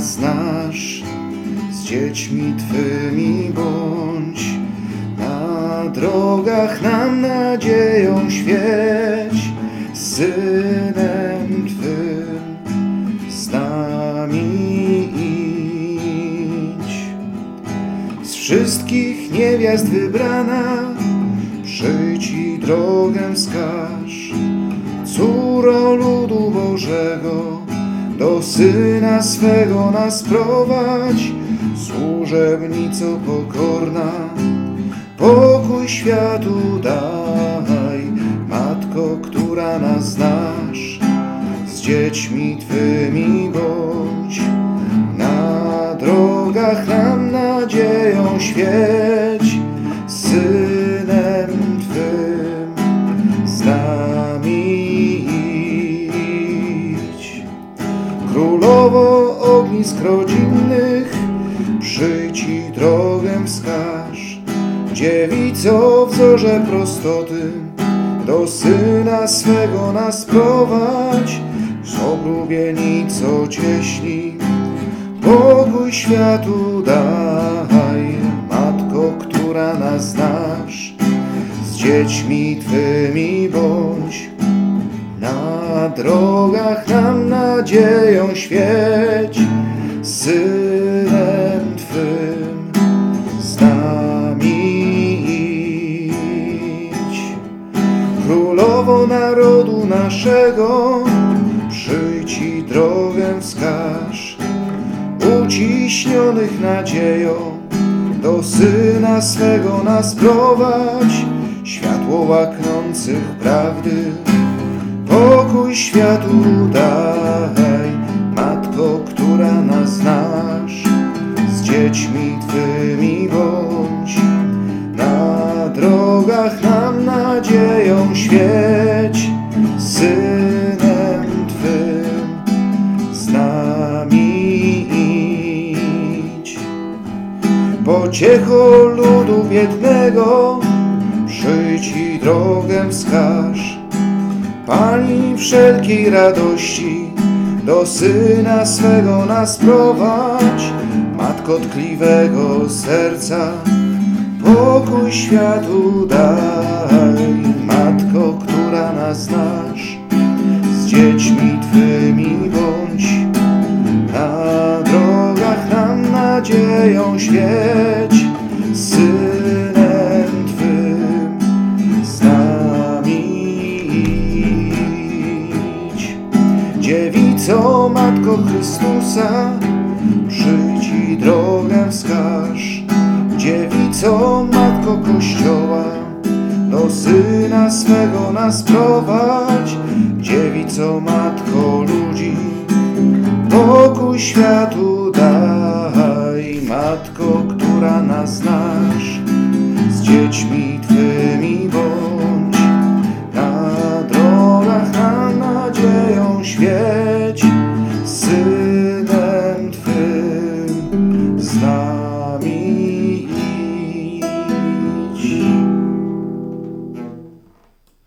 nas znasz, z dziećmi Twymi bądź. Na drogach nam nadzieją świeć, z Synem Twym z nami idź. Z wszystkich niewiast wybrana, przyjdź i drogę wskaż. Córo ludu Bożego, do Syna swego nas prowadź, służebnico pokorna, pokój światu daj, Matko, która nas znasz, z dziećmi Twymi bądź. Na drogach nam nadzieją świeć, Królowo ognisk rodzinnych, przyjdź i drogę wskaż. Dziewico wzorze prostoty, do Syna swego nas prowadź. Z oblubienico cieśli, pokój światu daj. Matko, która nas znasz, z dziećmi Twymi bądź. Na drogach nam nadzieją świeć, Synem Twym z nami idź. Królowo narodu naszego, przyjdź i drogę wskaż. Uciśnionych nadzieją, do Syna swego nas prowadź. Światło łaknących prawdy, pokój światu daj. Matko, która nas znasz, z dziećmi Twymi bądź. Na drogach nam nadzieją świeć, Synem Twym z nami idź. Pociecho ludu biednego, przyjdź i drogę wskaż. Pani wszelkiej radości, do Syna swego nas prowadź. Matko tkliwego serca, pokój światu daj. Matko, która nas znasz, z dziećmi Twymi Dziewico, Matko Chrystusa, przyjdź i drogę wskaż. Dziewico, Matko Kościoła, do Syna swego nas prowadź. Dziewico, Matko ludzi, pokój światu daj. Matko, która nas znasz, z dziećmi Twymi bądź. Na drogach nam nadzieją świat.